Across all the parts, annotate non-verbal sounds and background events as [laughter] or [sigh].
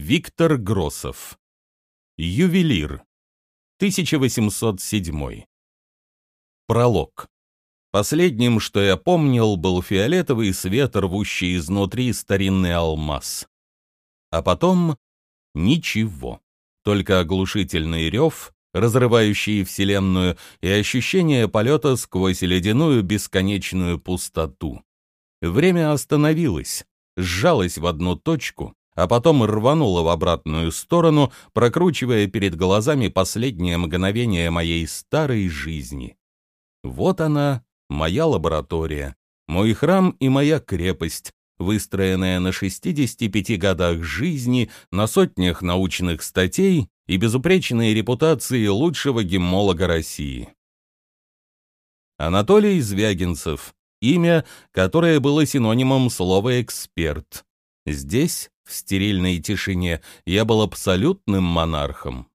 Виктор Гроссов. Ювелир. 1807. Пролог. Последним, что я помнил, был фиолетовый свет, рвущий изнутри старинный алмаз. А потом ничего. Только оглушительный рев, разрывающий Вселенную, и ощущение полета сквозь ледяную бесконечную пустоту. Время остановилось, сжалось в одну точку, а потом рвануло в обратную сторону, прокручивая перед глазами последнее мгновение моей старой жизни. Вот она, моя лаборатория, мой храм и моя крепость, выстроенная на 65 годах жизни, на сотнях научных статей и безупречной репутации лучшего геммолога России. Анатолий Звягинцев, имя, которое было синонимом слова «эксперт». Здесь, в стерильной тишине, я был абсолютным монархом.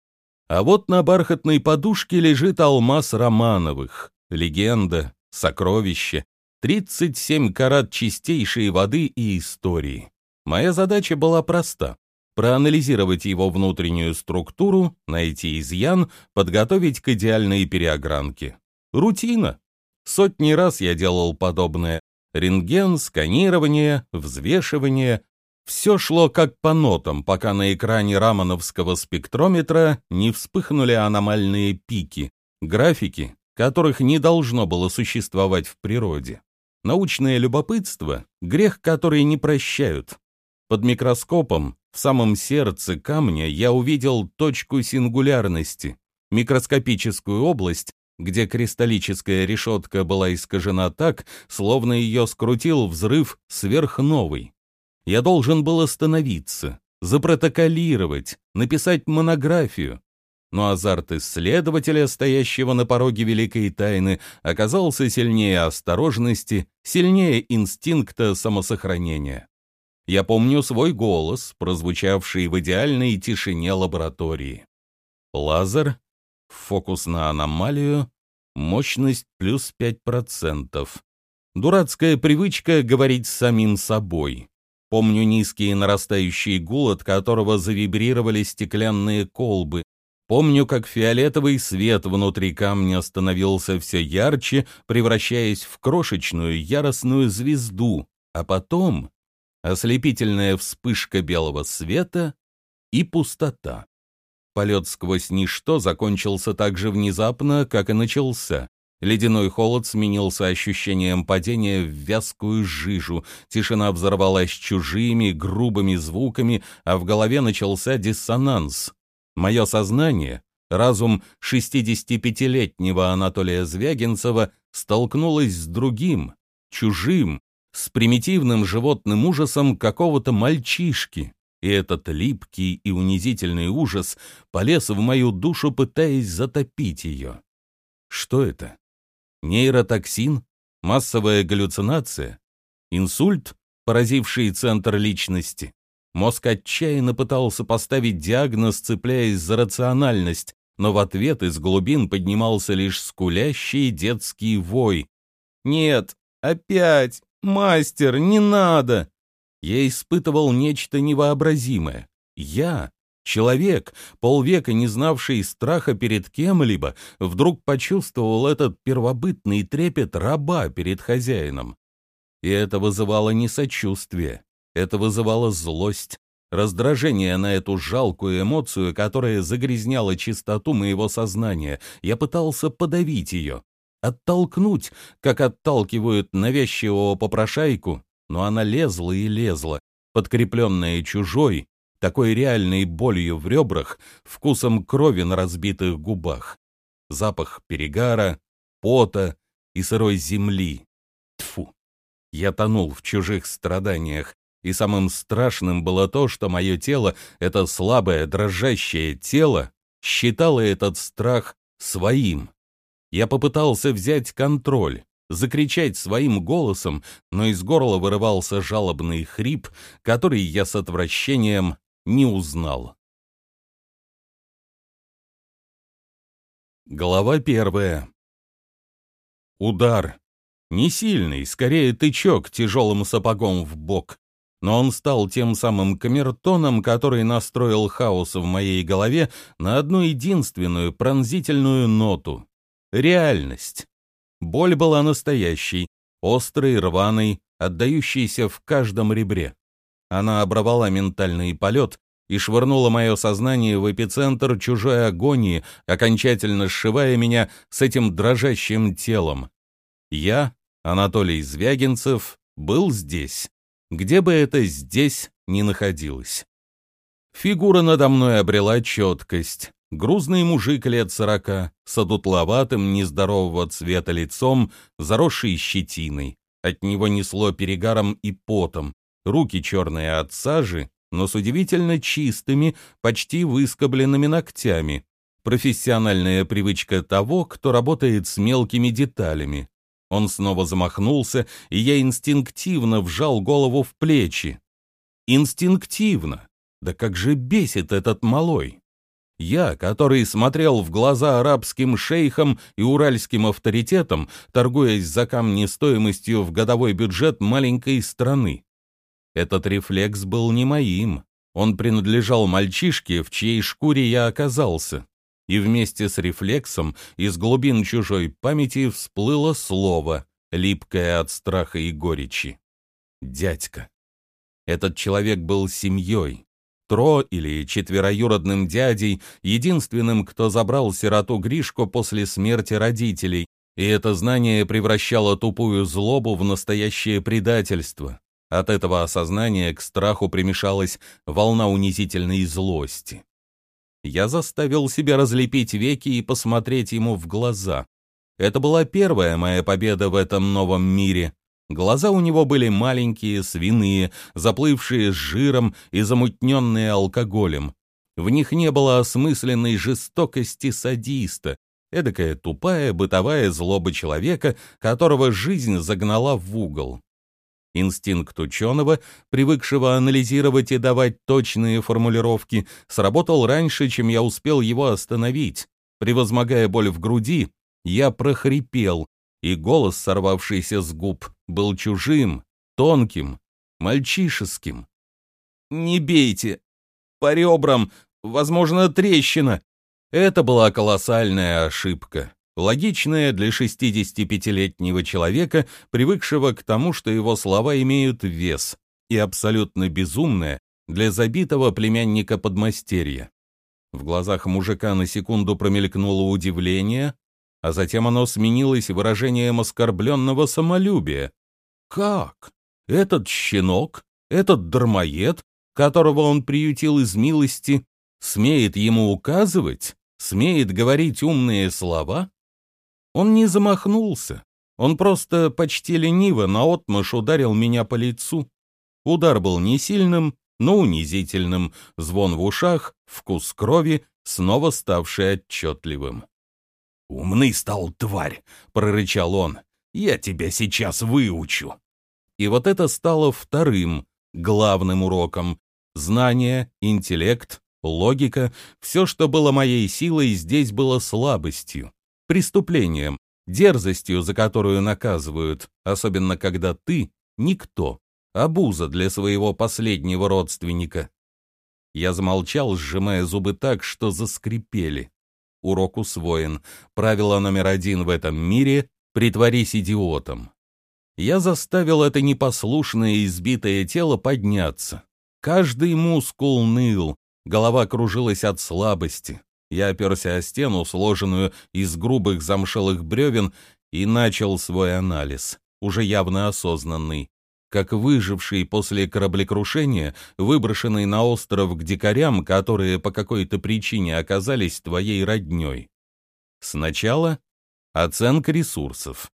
А вот на бархатной подушке лежит алмаз Романовых, легенда, сокровище, 37 карат чистейшей воды и истории. Моя задача была проста — проанализировать его внутреннюю структуру, найти изъян, подготовить к идеальной переогранке. Рутина. Сотни раз я делал подобное. Рентген, сканирование, взвешивание. Все шло как по нотам, пока на экране рамановского спектрометра не вспыхнули аномальные пики, графики, которых не должно было существовать в природе. Научное любопытство — грех, который не прощают. Под микроскопом, в самом сердце камня, я увидел точку сингулярности, микроскопическую область, где кристаллическая решетка была искажена так, словно ее скрутил взрыв сверхновый. Я должен был остановиться, запротоколировать, написать монографию, но азарт исследователя, стоящего на пороге великой тайны, оказался сильнее осторожности, сильнее инстинкта самосохранения. Я помню свой голос, прозвучавший в идеальной тишине лаборатории. Лазер, фокус на аномалию, мощность плюс 5%. Дурацкая привычка говорить самим собой. Помню низкий нарастающий гул, от которого завибрировали стеклянные колбы, Помню, как фиолетовый свет внутри камня становился все ярче, превращаясь в крошечную яростную звезду, а потом ослепительная вспышка белого света и пустота. Полет сквозь ничто закончился так же внезапно, как и начался. Ледяной холод сменился ощущением падения в вязкую жижу, тишина взорвалась чужими, грубыми звуками, а в голове начался диссонанс. Мое сознание, разум 65-летнего Анатолия Звягинцева столкнулось с другим, чужим, с примитивным животным ужасом какого-то мальчишки, и этот липкий и унизительный ужас полез в мою душу, пытаясь затопить ее. Что это? Нейротоксин? Массовая галлюцинация? Инсульт, поразивший центр личности? Мозг отчаянно пытался поставить диагноз, цепляясь за рациональность, но в ответ из глубин поднимался лишь скулящий детский вой. «Нет, опять! Мастер, не надо!» Я испытывал нечто невообразимое. Я, человек, полвека не знавший страха перед кем-либо, вдруг почувствовал этот первобытный трепет раба перед хозяином. И это вызывало не сочувствие, это вызывало злость, раздражение на эту жалкую эмоцию, которая загрязняла чистоту моего сознания. Я пытался подавить ее, оттолкнуть, как отталкивают навязчивого попрошайку, но она лезла и лезла, подкрепленная чужой, такой реальной болью в ребрах, вкусом крови на разбитых губах, запах перегара, пота и сырой земли. Тфу! Я тонул в чужих страданиях, и самым страшным было то, что мое тело, это слабое, дрожащее тело, считало этот страх своим. Я попытался взять контроль, закричать своим голосом, но из горла вырывался жалобный хрип, который я с отвращением не узнал. Глава первая. Удар. Не сильный, скорее тычок тяжелым сапогом в бок но он стал тем самым камертоном, который настроил хаос в моей голове на одну единственную пронзительную ноту — реальность. Боль была настоящей, острой, рваной, отдающейся в каждом ребре. Она оборвала ментальный полет и швырнула мое сознание в эпицентр чужой агонии, окончательно сшивая меня с этим дрожащим телом. Я, Анатолий Звягинцев, был здесь где бы это здесь ни находилось. Фигура надо мной обрела четкость. Грузный мужик лет сорока, с одутловатым, нездорового цвета лицом, заросший щетиной. От него несло перегаром и потом. Руки черные от сажи, но с удивительно чистыми, почти выскобленными ногтями. Профессиональная привычка того, кто работает с мелкими деталями. Он снова замахнулся, и я инстинктивно вжал голову в плечи. Инстинктивно. Да как же бесит этот малой. Я, который смотрел в глаза арабским шейхам и уральским авторитетам, торгуясь за камни стоимостью в годовой бюджет маленькой страны. Этот рефлекс был не моим. Он принадлежал мальчишке, в чьей шкуре я оказался и вместе с рефлексом из глубин чужой памяти всплыло слово, липкое от страха и горечи. Дядька. Этот человек был семьей. Тро или четвероюродным дядей, единственным, кто забрал сироту Гришку после смерти родителей, и это знание превращало тупую злобу в настоящее предательство. От этого осознания к страху примешалась волна унизительной злости. Я заставил себя разлепить веки и посмотреть ему в глаза. Это была первая моя победа в этом новом мире. Глаза у него были маленькие, свиные, заплывшие с жиром и замутненные алкоголем. В них не было осмысленной жестокости садиста, эдакая тупая бытовая злоба человека, которого жизнь загнала в угол. Инстинкт ученого, привыкшего анализировать и давать точные формулировки, сработал раньше, чем я успел его остановить. Превозмогая боль в груди, я прохрипел, и голос, сорвавшийся с губ, был чужим, тонким, мальчишеским. «Не бейте! По ребрам! Возможно, трещина!» Это была колоссальная ошибка. Логичное для 65-летнего человека, привыкшего к тому, что его слова имеют вес, и абсолютно безумное для забитого племянника подмастерья. В глазах мужика на секунду промелькнуло удивление, а затем оно сменилось выражением оскорбленного самолюбия. Как? Этот щенок, этот дармоед, которого он приютил из милости, смеет ему указывать, смеет говорить умные слова? Он не замахнулся. Он просто почти лениво наотмашь ударил меня по лицу. Удар был не сильным, но унизительным, звон в ушах, вкус крови, снова ставший отчетливым. «Умный стал, тварь!» — прорычал он. «Я тебя сейчас выучу!» И вот это стало вторым, главным уроком. Знание, интеллект, логика — все, что было моей силой, здесь было слабостью преступлением, дерзостью, за которую наказывают, особенно когда ты — никто, обуза для своего последнего родственника. Я замолчал, сжимая зубы так, что заскрипели. Урок усвоен. Правило номер один в этом мире — притворись идиотом. Я заставил это непослушное избитое тело подняться. Каждый мускул ныл, голова кружилась от слабости. Я оперся о стену, сложенную из грубых замшелых бревен, и начал свой анализ, уже явно осознанный. Как выживший после кораблекрушения, выброшенный на остров к дикарям, которые по какой-то причине оказались твоей роднёй. Сначала оценка ресурсов.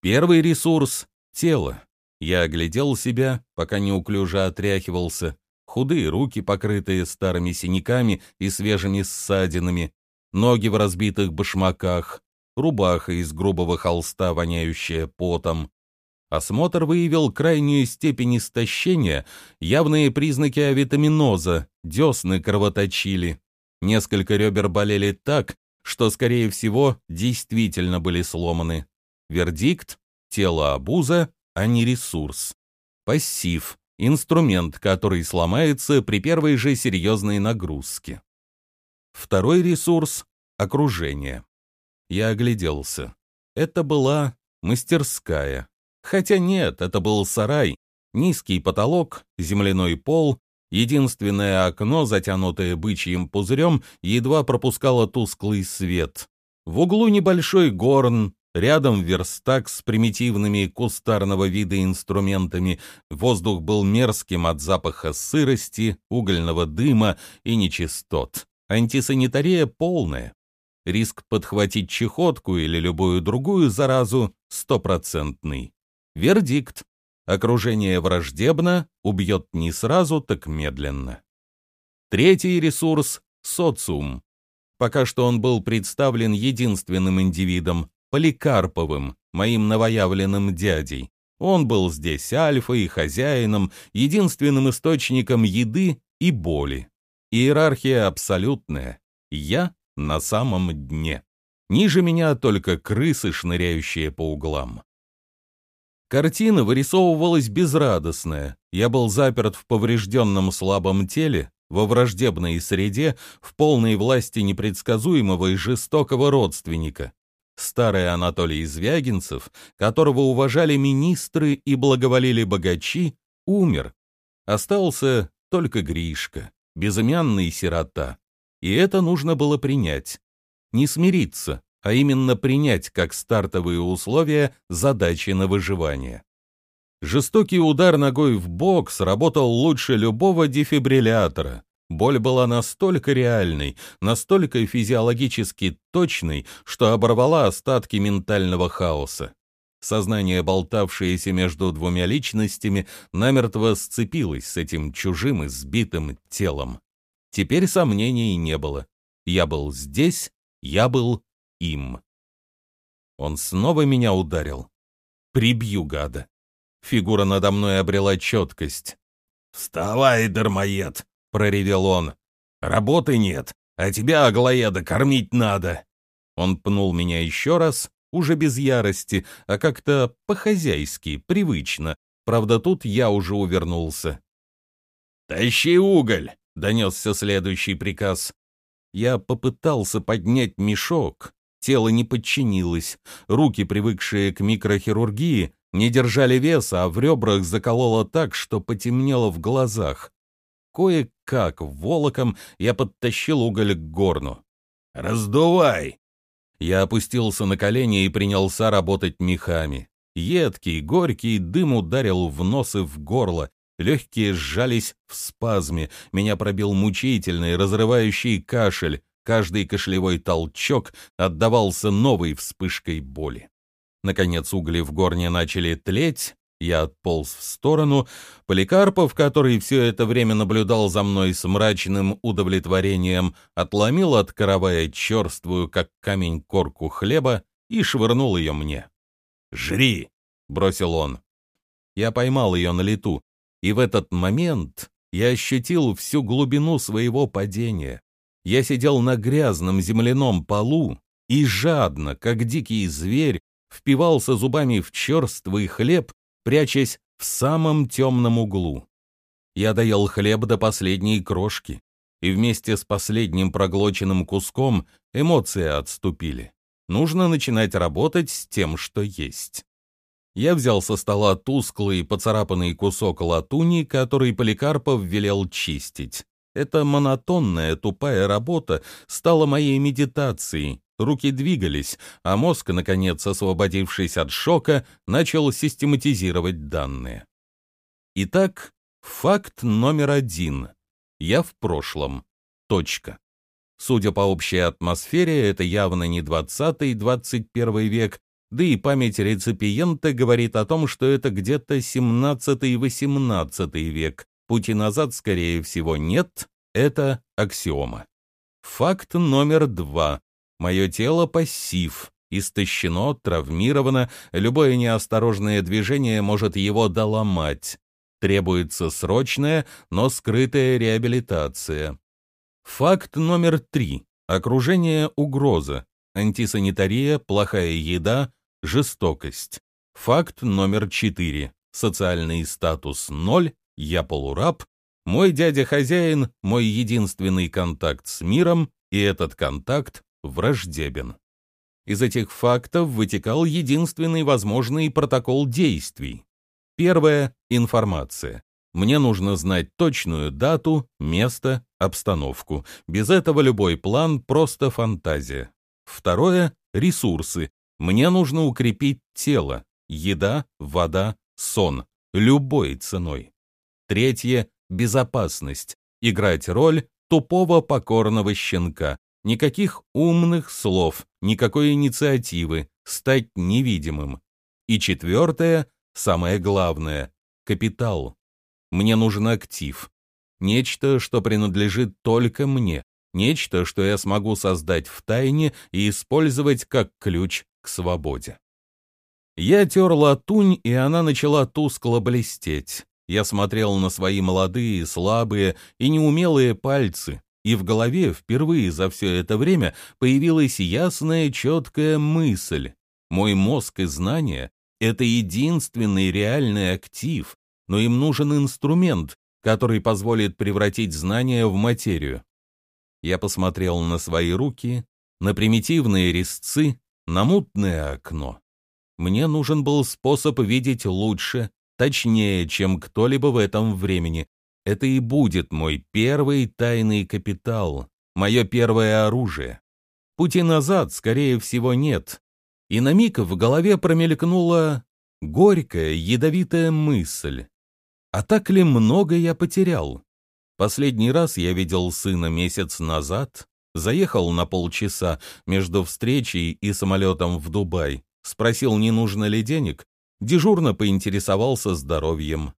Первый ресурс — тело. Я оглядел себя, пока неуклюже отряхивался худые руки, покрытые старыми синяками и свежими ссадинами, ноги в разбитых башмаках, рубаха из грубого холста, воняющая потом. Осмотр выявил крайнюю степень истощения, явные признаки авитаминоза, десны кровоточили. Несколько ребер болели так, что, скорее всего, действительно были сломаны. Вердикт — тело обуза, а не ресурс. Пассив инструмент, который сломается при первой же серьезной нагрузке. Второй ресурс — окружение. Я огляделся. Это была мастерская. Хотя нет, это был сарай. Низкий потолок, земляной пол, единственное окно, затянутое бычьим пузырем, едва пропускало тусклый свет. В углу небольшой горн, рядом верстак с примитивными кустарного вида инструментами. Воздух был мерзким от запаха сырости, угольного дыма и нечистот. Антисанитария полная. Риск подхватить чехотку или любую другую заразу стопроцентный. Вердикт. Окружение враждебно, убьет не сразу, так медленно. Третий ресурс — социум. Пока что он был представлен единственным индивидом, Поликарповым, моим новоявленным дядей. Он был здесь альфой, хозяином, единственным источником еды и боли. Иерархия абсолютная. Я на самом дне. Ниже меня только крысы, шныряющие по углам. Картина вырисовывалась безрадостная. Я был заперт в поврежденном слабом теле, во враждебной среде, в полной власти непредсказуемого и жестокого родственника. Старый Анатолий Звягинцев, которого уважали министры и благоволили богачи, умер. Остался только Гришка, безымянный сирота. И это нужно было принять. Не смириться, а именно принять как стартовые условия задачи на выживание. Жестокий удар ногой в бок сработал лучше любого дефибриллятора. Боль была настолько реальной, настолько физиологически точной, что оборвала остатки ментального хаоса. Сознание, болтавшееся между двумя личностями, намертво сцепилось с этим чужим и сбитым телом. Теперь сомнений не было. Я был здесь, я был им. Он снова меня ударил. Прибью гада. Фигура надо мной обрела четкость. «Вставай, дармоед!» — проревел он. «Работы нет, а тебя, Аглоеда, кормить надо!» Он пнул меня еще раз, уже без ярости, а как-то по-хозяйски, привычно. Правда, тут я уже увернулся. «Тащи уголь!» — донесся следующий приказ. Я попытался поднять мешок. Тело не подчинилось. Руки, привыкшие к микрохирургии, не держали веса, а в ребрах закололо так, что потемнело в глазах. Кое-как волоком я подтащил уголь к горну. «Раздувай!» Я опустился на колени и принялся работать мехами. Едкий, горький дым ударил в нос и в горло, Легкие сжались в спазме, меня пробил мучительный, разрывающий кашель. Каждый кашлевой толчок отдавался новой вспышкой боли. Наконец угли в горне начали тлеть, я отполз в сторону. Поликарпов, который все это время наблюдал за мной с мрачным удовлетворением, отломил от каравая черствую, как камень, корку хлеба и швырнул ее мне. «Жри!» — бросил он. Я поймал ее на лету. И в этот момент я ощутил всю глубину своего падения. Я сидел на грязном земляном полу и жадно, как дикий зверь, впивался зубами в черствый хлеб, прячась в самом темном углу. Я доел хлеб до последней крошки, и вместе с последним проглоченным куском эмоции отступили. Нужно начинать работать с тем, что есть. Я взял со стола тусклый поцарапанный кусок латуни, который Поликарпов велел чистить. Эта монотонная, тупая работа стала моей медитацией. Руки двигались, а мозг, наконец, освободившись от шока, начал систематизировать данные. Итак, факт номер один. Я в прошлом. Точка. Судя по общей атмосфере, это явно не 20-21 век, да и память реципиента говорит о том, что это где-то 17-18 век. Пути назад, скорее всего, нет, это аксиома. Факт номер два. Мое тело пассив, истощено, травмировано, любое неосторожное движение может его доломать. Требуется срочная, но скрытая реабилитация. Факт номер три. Окружение угроза. Антисанитария, плохая еда, Жестокость. Факт номер 4. Социальный статус 0, я полураб, мой дядя-хозяин — мой единственный контакт с миром, и этот контакт враждебен. Из этих фактов вытекал единственный возможный протокол действий. Первое — информация. Мне нужно знать точную дату, место, обстановку. Без этого любой план — просто фантазия. Второе — ресурсы. Мне нужно укрепить тело. Еда, вода, сон. Любой ценой. Третье — безопасность. Играть роль тупого покорного щенка. Никаких умных слов, никакой инициативы, стать невидимым. И четвертое, самое главное — капитал. Мне нужен актив. Нечто, что принадлежит только мне. Нечто, что я смогу создать в тайне и использовать как ключ к свободе. Я тер латунь, и она начала тускло блестеть. Я смотрел на свои молодые, слабые и неумелые пальцы, и в голове впервые за все это время появилась ясная, четкая мысль. Мой мозг и знания — это единственный реальный актив, но им нужен инструмент, который позволит превратить знания в материю. Я посмотрел на свои руки, на примитивные резцы, на мутное окно. Мне нужен был способ видеть лучше, точнее, чем кто-либо в этом времени. Это и будет мой первый тайный капитал, мое первое оружие. Пути назад, скорее всего, нет. И на миг в голове промелькнула горькая, ядовитая мысль. А так ли много я потерял? Последний раз я видел сына месяц назад, заехал на полчаса между встречей и самолетом в Дубай, спросил, не нужно ли денег, дежурно поинтересовался здоровьем.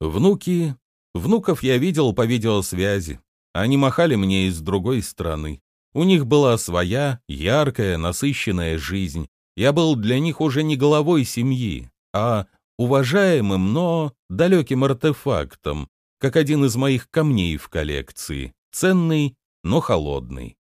Внуки... Внуков я видел по видеосвязи. Они махали мне из другой страны. У них была своя, яркая, насыщенная жизнь. Я был для них уже не головой семьи, а уважаемым, но далеким артефактом, как один из моих камней в коллекции, ценный, но холодный.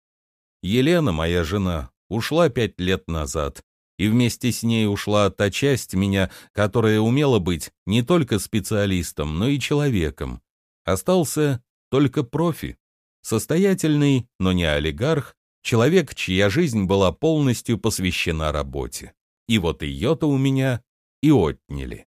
Елена, моя жена, ушла пять лет назад, и вместе с ней ушла та часть меня, которая умела быть не только специалистом, но и человеком. Остался только профи, состоятельный, но не олигарх, человек, чья жизнь была полностью посвящена работе. И вот ее-то у меня и отняли.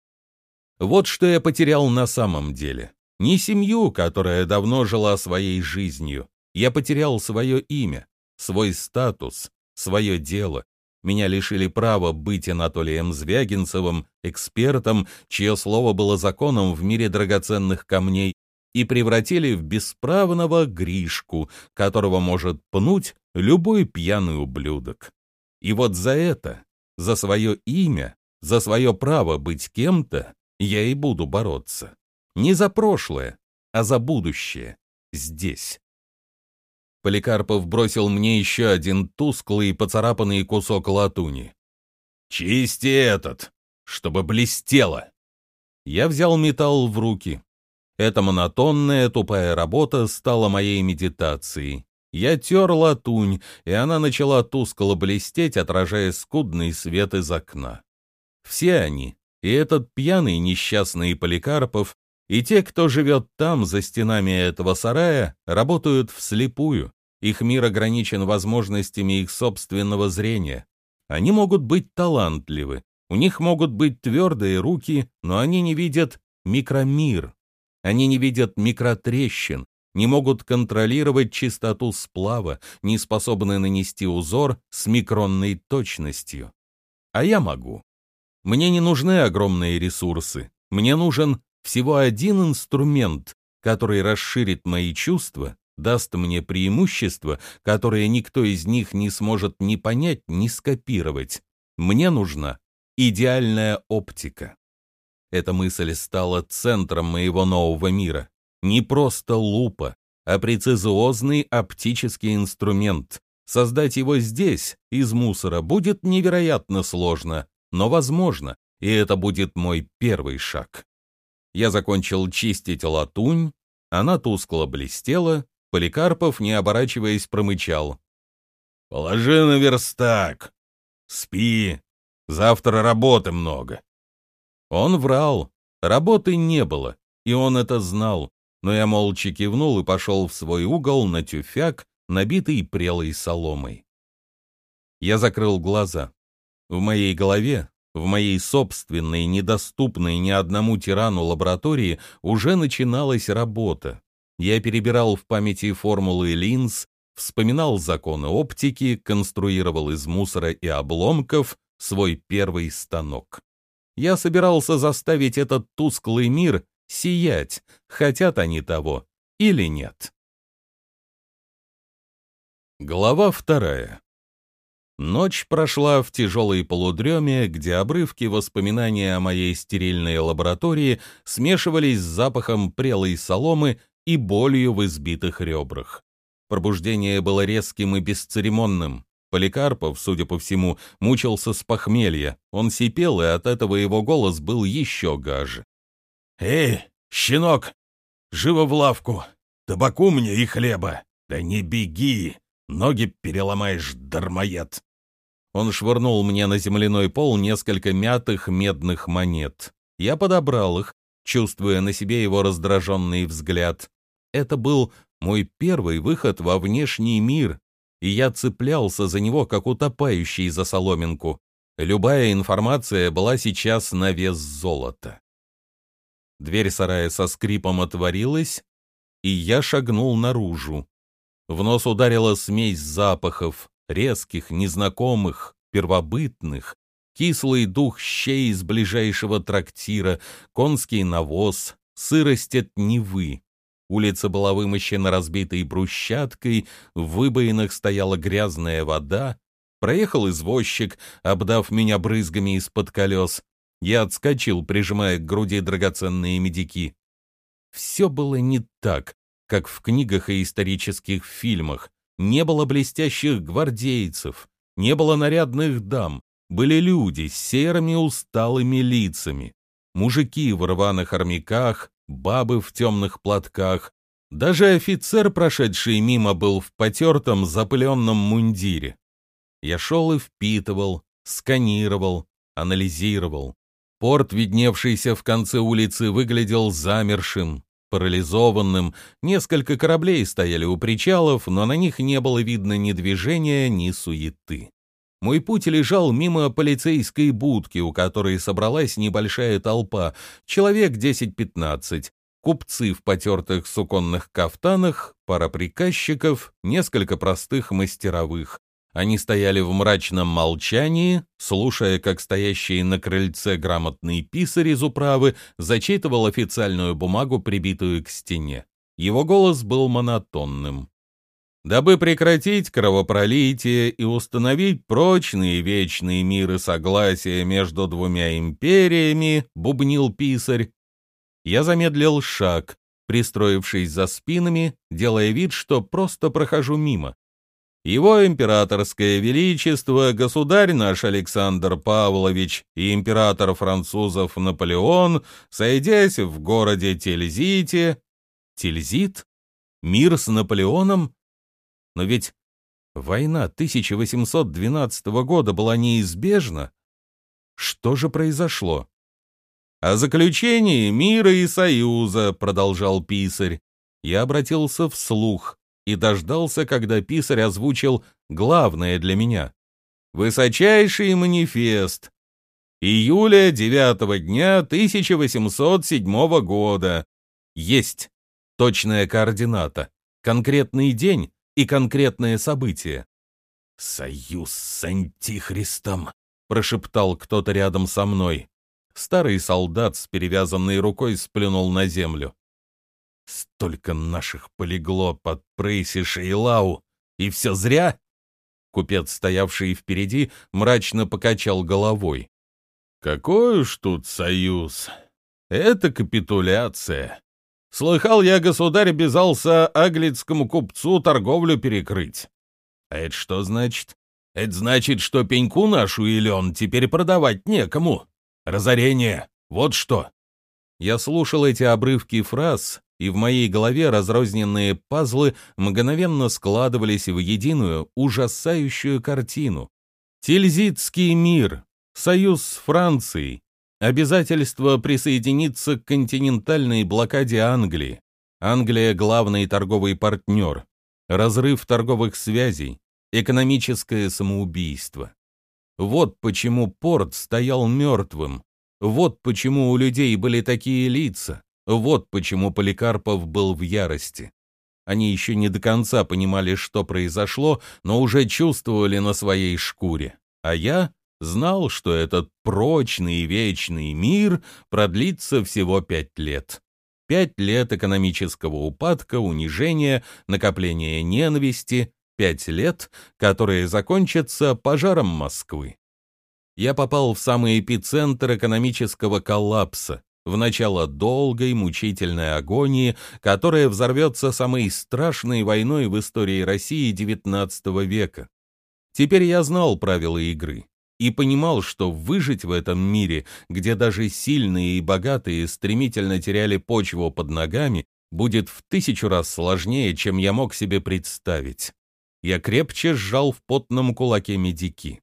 Вот что я потерял на самом деле. Не семью, которая давно жила своей жизнью. Я потерял свое имя, свой статус, свое дело. Меня лишили права быть Анатолием Звягинцевым, экспертом, чье слово было законом в мире драгоценных камней, и превратили в бесправного Гришку, которого может пнуть любой пьяный ублюдок. И вот за это, за свое имя, за свое право быть кем-то я и буду бороться. Не за прошлое, а за будущее. Здесь. Поликарпов бросил мне еще один тусклый и поцарапанный кусок латуни. «Чисти этот, чтобы блестело!» Я взял металл в руки. Эта монотонная, тупая работа стала моей медитацией. Я тер латунь, и она начала тускло блестеть, отражая скудный свет из окна. Все они, и этот пьяный несчастный Поликарпов, и те, кто живет там, за стенами этого сарая, работают вслепую. Их мир ограничен возможностями их собственного зрения. Они могут быть талантливы, у них могут быть твердые руки, но они не видят микромир. Они не видят микротрещин, не могут контролировать чистоту сплава, не способны нанести узор с микронной точностью. А я могу. Мне не нужны огромные ресурсы. Мне нужен всего один инструмент, который расширит мои чувства, даст мне преимущество, которое никто из них не сможет ни понять, ни скопировать. Мне нужна идеальная оптика. Эта мысль стала центром моего нового мира. Не просто лупа, а прецизиозный оптический инструмент. Создать его здесь, из мусора, будет невероятно сложно, но возможно, и это будет мой первый шаг. Я закончил чистить латунь, она тускло блестела, Поликарпов, не оборачиваясь, промычал. «Положи на верстак. Спи. Завтра работы много». Он врал. Работы не было. и он это знал, но я молча кивнул и пошел в свой угол на тюфяк, набитый прелой соломой. Я закрыл глаза. В моей голове, в моей собственной, недоступной ни одному тирану лаборатории, уже начиналась работа. Я перебирал в памяти формулы линз, вспоминал законы оптики, конструировал из мусора и обломков свой первый станок. Я собирался заставить этот тусклый мир сиять, хотят они того или нет. Глава вторая. Ночь прошла в тяжелой полудреме, где обрывки воспоминания о моей стерильной лаборатории смешивались с запахом прелой соломы и болью в избитых ребрах. Пробуждение было резким и бесцеремонным. Поликарпов, судя по всему, мучился с похмелья. Он сипел, и от этого его голос был еще гаже. «Эй, щенок, живо в лавку! Табаку мне и хлеба! Да не беги! Ноги переломаешь, дармоед!» Он швырнул мне на земляной пол несколько мятых медных монет. Я подобрал их, чувствуя на себе его раздраженный взгляд. Это был мой первый выход во внешний мир, и я цеплялся за него, как утопающий за соломинку. Любая информация была сейчас на вес золота. Дверь сарая со скрипом отворилась, и я шагнул наружу. В нос ударила смесь запахов, резких, незнакомых, первобытных, кислый дух щей из ближайшего трактира, конский навоз, сырость от Невы. Улица была вымощена разбитой брусчаткой, в выбоинах стояла грязная вода. Проехал извозчик, обдав меня брызгами из-под колес. Я отскочил, прижимая к груди драгоценные медики. Все было не так, как в книгах и исторических фильмах. Не было блестящих гвардейцев, не было нарядных дам, были люди с серыми усталыми лицами. Мужики в рваных армяках, бабы в темных платках. Даже офицер, прошедший мимо, был в потертом запыленном мундире. Я шел и впитывал, сканировал, анализировал. Порт, видневшийся в конце улицы, выглядел замершим, парализованным. Несколько кораблей стояли у причалов, но на них не было видно ни движения, ни суеты. Мой путь лежал мимо полицейской будки, у которой собралась небольшая толпа, человек 10-15, купцы в потертых суконных кафтанах, пара приказчиков, несколько простых мастеровых. Они стояли в мрачном молчании, слушая, как стоящий на крыльце грамотный писарь из управы зачитывал официальную бумагу, прибитую к стене. Его голос был монотонным. Дабы прекратить кровопролитие и установить прочный и вечный мир и согласие между двумя империями, бубнил писарь, я замедлил шаг, пристроившись за спинами, делая вид, что просто прохожу мимо. Его императорское величество, государь наш Александр Павлович и император французов Наполеон, сойдясь в городе Тильзите... Тильзит? Мир с Наполеоном? Но ведь война 1812 года была неизбежна. Что же произошло? О заключении мира и союза, продолжал писарь. Я обратился вслух и дождался, когда писарь озвучил главное для меня. Высочайший манифест. Июля 9 дня 1807 года. Есть точная координата, конкретный день и конкретное событие. «Союз с Антихристом», — прошептал кто-то рядом со мной. Старый солдат с перевязанной рукой сплюнул на землю. «Столько наших полегло под Прейсиш и Лау, и все зря?» Купец, стоявший впереди, мрачно покачал головой. «Какой уж тут союз! Это капитуляция. Слыхал я, государь обязался аглицкому купцу торговлю перекрыть. А это что значит? Это значит, что пеньку нашу и лен теперь продавать некому. Разорение. Вот что. Я слушал эти обрывки фраз, и в моей голове разрозненные пазлы мгновенно складывались в единую, ужасающую картину. Тильзитский мир, союз с Францией, Обязательство присоединиться к континентальной блокаде Англии. Англия — главный торговый партнер. Разрыв торговых связей. Экономическое самоубийство. Вот почему порт стоял мертвым. Вот почему у людей были такие лица. Вот почему Поликарпов был в ярости. Они еще не до конца понимали, что произошло, но уже чувствовали на своей шкуре. А я знал, что этот прочный и вечный мир продлится всего пять лет. Пять лет экономического упадка, унижения, накопления ненависти, пять лет, которые закончатся пожаром Москвы. Я попал в самый эпицентр экономического коллапса, в начало долгой мучительной агонии, которая взорвется самой страшной войной в истории России XIX века. Теперь я знал правила игры и понимал, что выжить в этом мире, где даже сильные и богатые стремительно теряли почву под ногами, будет в тысячу раз сложнее, чем я мог себе представить. Я крепче сжал в потном кулаке медики.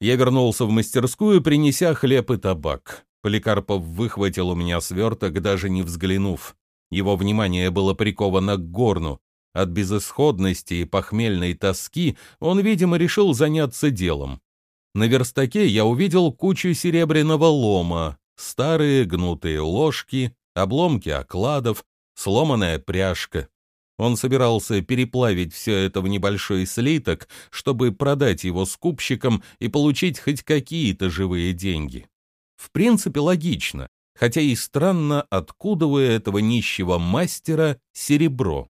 Я вернулся в мастерскую, принеся хлеб и табак. Поликарпов выхватил у меня сверток, даже не взглянув. Его внимание было приковано к горну. От безысходности и похмельной тоски он, видимо, решил заняться делом. На верстаке я увидел кучу серебряного лома, старые гнутые ложки, обломки окладов, сломанная пряжка. Он собирался переплавить все это в небольшой слиток, чтобы продать его скупщикам и получить хоть какие-то живые деньги. В принципе, логично, хотя и странно, откуда у этого нищего мастера серебро.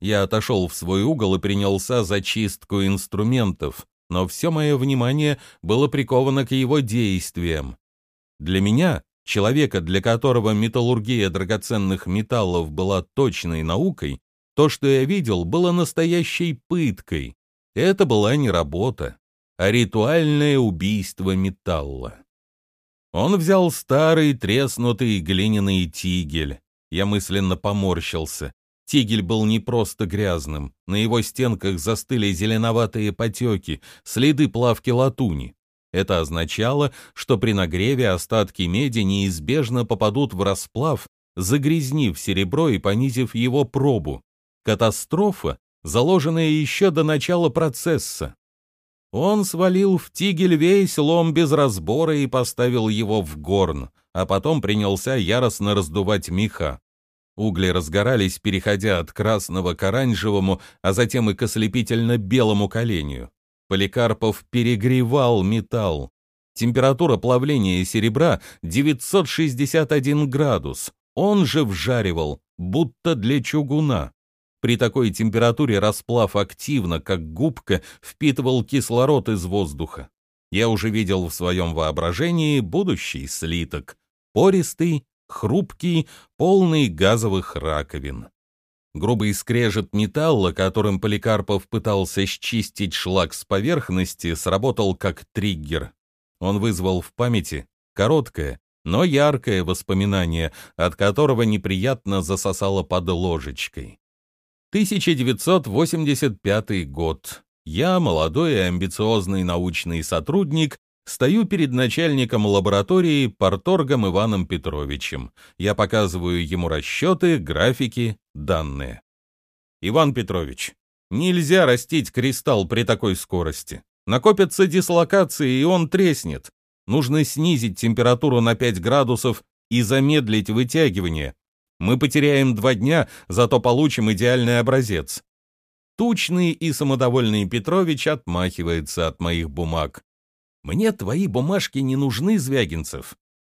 Я отошел в свой угол и принялся за чистку инструментов, но все мое внимание было приковано к его действиям. Для меня, человека, для которого металлургия драгоценных металлов была точной наукой, то, что я видел, было настоящей пыткой. Это была не работа, а ритуальное убийство металла. Он взял старый треснутый глиняный тигель. Я мысленно поморщился. Тигель был не просто грязным. На его стенках застыли зеленоватые потеки, следы плавки латуни. Это означало, что при нагреве остатки меди неизбежно попадут в расплав, загрязнив серебро и понизив его пробу. Катастрофа, заложенная еще до начала процесса. Он свалил в тигель весь лом без разбора и поставил его в горн, а потом принялся яростно раздувать меха. Угли разгорались, переходя от красного к оранжевому, а затем и к ослепительно-белому коленю. Поликарпов перегревал металл. Температура плавления серебра 961 градус. Он же вжаривал, будто для чугуна. При такой температуре расплав активно, как губка, впитывал кислород из воздуха. Я уже видел в своем воображении будущий слиток. Пористый, хрупкий, полный газовых раковин. Грубый скрежет металла, которым Поликарпов пытался счистить шлак с поверхности, сработал как триггер. Он вызвал в памяти короткое, но яркое воспоминание, от которого неприятно засосало под ложечкой. 1985 год. Я, молодой и амбициозный научный сотрудник, стою перед начальником лаборатории Порторгом Иваном Петровичем. Я показываю ему расчеты, графики, данные. Иван Петрович, нельзя растить кристалл при такой скорости. Накопятся дислокации, и он треснет. Нужно снизить температуру на 5 градусов и замедлить вытягивание, мы потеряем два дня, зато получим идеальный образец. Тучный и самодовольный Петрович отмахивается от моих бумаг. Мне твои бумажки не нужны, Звягинцев.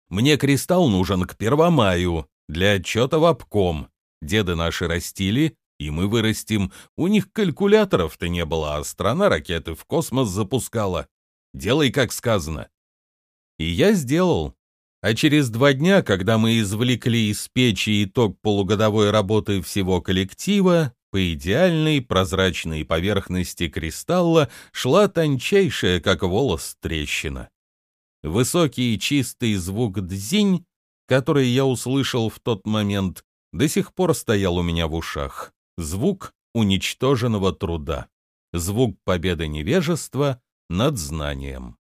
Мне кристалл нужен к Первомаю, для отчета в обком. Деды наши растили, и мы вырастим. У них калькуляторов-то не было, а страна ракеты в космос запускала. Делай, как сказано. И я сделал. А через два дня, когда мы извлекли из печи итог полугодовой работы всего коллектива, по идеальной прозрачной поверхности кристалла шла тончайшая, как волос, трещина. Высокий и чистый звук «дзинь», который я услышал в тот момент, до сих пор стоял у меня в ушах. Звук уничтоженного труда. Звук победы невежества над знанием.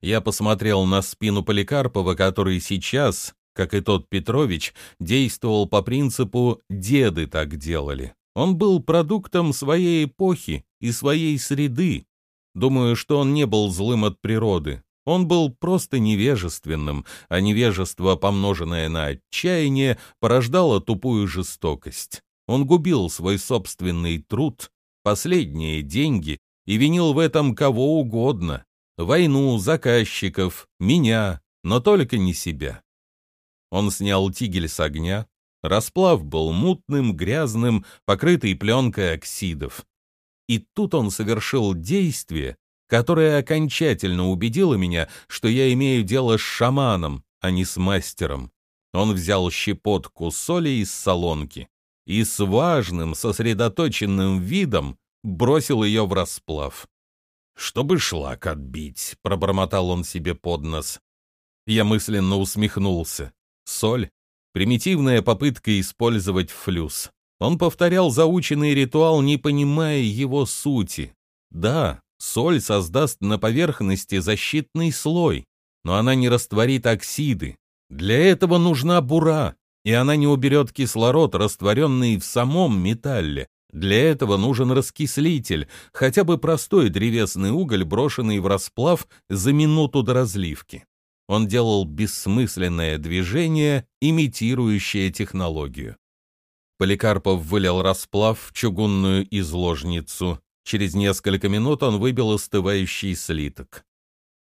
Я посмотрел на спину Поликарпова, который сейчас, как и тот Петрович, действовал по принципу «деды так делали». Он был продуктом своей эпохи и своей среды. Думаю, что он не был злым от природы. Он был просто невежественным, а невежество, помноженное на отчаяние, порождало тупую жестокость. Он губил свой собственный труд, последние деньги и винил в этом кого угодно. Войну, заказчиков, меня, но только не себя. Он снял тигель с огня. Расплав был мутным, грязным, покрытый пленкой оксидов. И тут он совершил действие, которое окончательно убедило меня, что я имею дело с шаманом, а не с мастером. Он взял щепотку соли из солонки и с важным, сосредоточенным видом бросил ее в расплав. «Чтобы шлак отбить», — пробормотал он себе под нос. Я мысленно усмехнулся. Соль — примитивная попытка использовать флюс. Он повторял заученный ритуал, не понимая его сути. Да, соль создаст на поверхности защитный слой, но она не растворит оксиды. Для этого нужна бура, и она не уберет кислород, растворенный в самом металле. Для этого нужен раскислитель, хотя бы простой древесный уголь, брошенный в расплав за минуту до разливки. Он делал бессмысленное движение, имитирующее технологию. Поликарпов вылил расплав в чугунную изложницу. Через несколько минут он выбил остывающий слиток.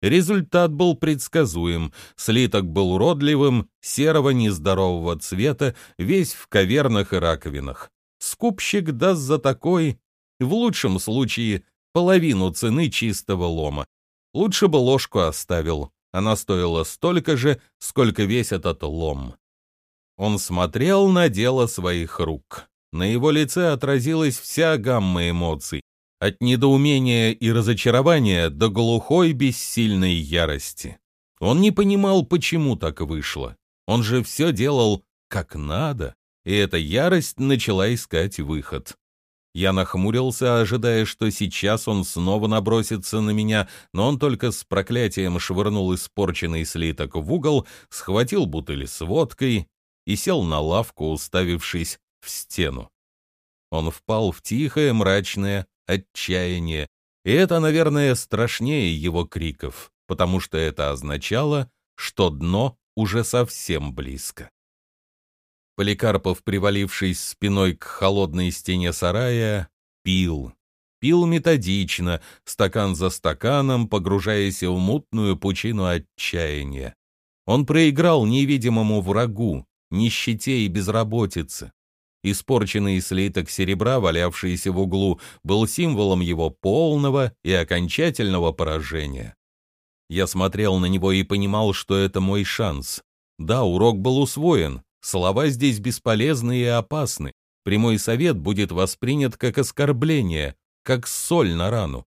Результат был предсказуем. Слиток был уродливым, серого нездорового цвета, весь в кавернах и раковинах. Скупщик даст за такой, в лучшем случае, половину цены чистого лома. Лучше бы ложку оставил. Она стоила столько же, сколько весь этот лом. Он смотрел на дело своих рук. На его лице отразилась вся гамма эмоций, от недоумения и разочарования до глухой бессильной ярости. Он не понимал, почему так вышло. Он же все делал как надо, и эта ярость начала искать выход. Я нахмурился, ожидая, что сейчас он снова набросится на меня, но он только с проклятием швырнул испорченный слиток в угол, схватил бутыль с водкой и сел на лавку, уставившись в стену. Он впал в тихое, мрачное отчаяние, и это, наверное, страшнее его криков, потому что это означало, что дно уже совсем близко. Поликарпов, привалившись спиной к холодной стене сарая, пил. Пил методично, стакан за стаканом, погружаясь в мутную пучину отчаяния. Он проиграл невидимому врагу, нищете и безработице. Испорченный слиток серебра, валявшийся в углу, был символом его полного и окончательного поражения. Я смотрел на него и понимал, что это мой шанс. Да, урок был усвоен, Слова здесь бесполезны и опасны. Прямой совет будет воспринят как оскорбление, как соль на рану.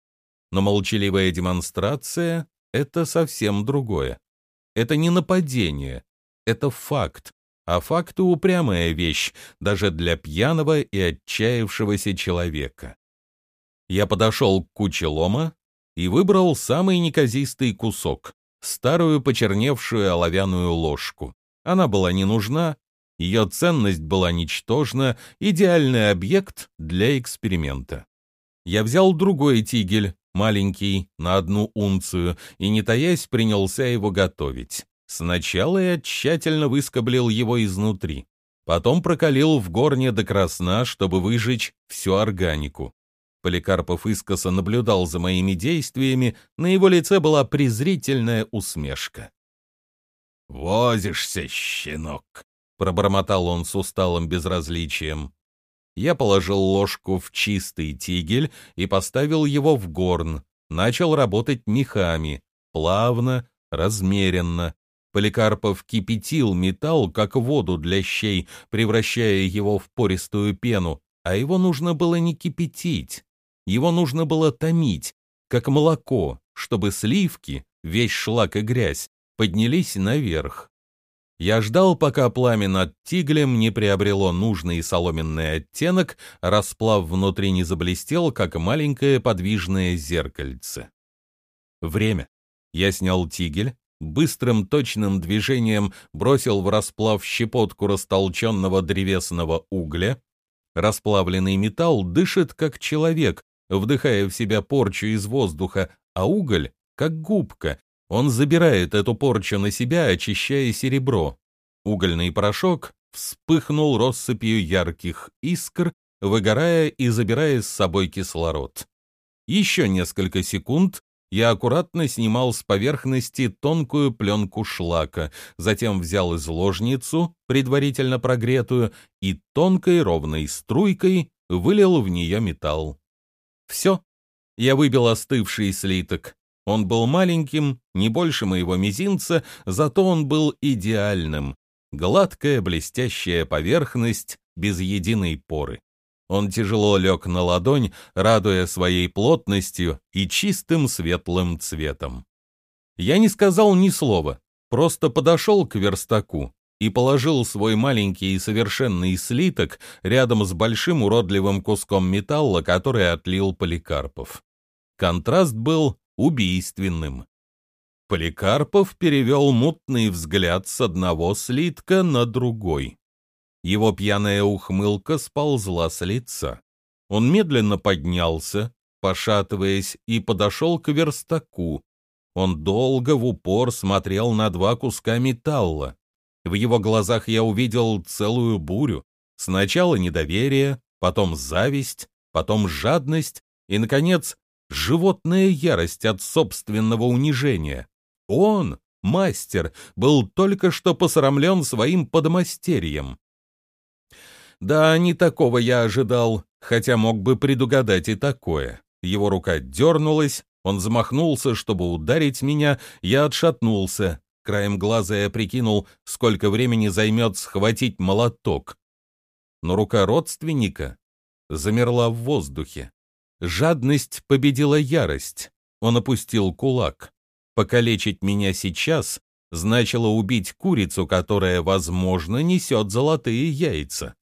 Но молчаливая демонстрация — это совсем другое. Это не нападение, это факт. А факты — упрямая вещь, даже для пьяного и отчаявшегося человека. Я подошел к куче лома и выбрал самый неказистый кусок — старую почерневшую оловянную ложку. Она была не нужна, ее ценность была ничтожна, идеальный объект для эксперимента. Я взял другой тигель, маленький, на одну унцию, и, не таясь, принялся его готовить. Сначала я тщательно выскоблил его изнутри, потом прокалил в горне до красна, чтобы выжечь всю органику. Поликарпов искоса наблюдал за моими действиями, на его лице была презрительная усмешка. «Возишься, щенок!» — пробормотал он с усталым безразличием. Я положил ложку в чистый тигель и поставил его в горн. Начал работать мехами, плавно, размеренно. Поликарпов кипятил металл, как воду для щей, превращая его в пористую пену, а его нужно было не кипятить. Его нужно было томить, как молоко, чтобы сливки, весь шлак и грязь, поднялись наверх. Я ждал, пока пламя над тиглем не приобрело нужный соломенный оттенок, расплав внутри не заблестел, как маленькое подвижное зеркальце. Время. Я снял тигель, быстрым точным движением бросил в расплав щепотку растолченного древесного угля. Расплавленный металл дышит как человек, вдыхая в себя порчу из воздуха, а уголь — как губка. Он забирает эту порчу на себя, очищая серебро. Угольный порошок вспыхнул россыпью ярких искр, выгорая и забирая с собой кислород. Еще несколько секунд я аккуратно снимал с поверхности тонкую пленку шлака, затем взял изложницу, предварительно прогретую, и тонкой ровной струйкой вылил в нее металл. Все. Я выбил остывший слиток. Он был маленьким, не больше моего мизинца, зато он был идеальным. Гладкая блестящая поверхность без единой поры. Он тяжело лег на ладонь, радуя своей плотностью и чистым светлым цветом. Я не сказал ни слова, просто подошел к верстаку и положил свой маленький и совершенный слиток рядом с большим уродливым куском металла, который отлил Поликарпов. Контраст был убийственным. Поликарпов перевел мутный взгляд с одного слитка на другой. Его пьяная ухмылка сползла с лица. Он медленно поднялся, пошатываясь, и подошел к верстаку. Он долго в упор смотрел на два куска металла. В его глазах я увидел целую бурю. Сначала недоверие, потом зависть, потом жадность и, наконец, животная ярость от собственного унижения. Он, мастер, был только что посрамлен своим подмастерьем. Да, не такого я ожидал, хотя мог бы предугадать и такое. Его рука дернулась, он замахнулся, чтобы ударить меня, я отшатнулся. Краем глаза я прикинул, сколько времени займет схватить молоток. Но рука родственника замерла в воздухе. Жадность победила ярость. Он опустил кулак. Покалечить меня сейчас значило убить курицу, которая, возможно, несет золотые яйца.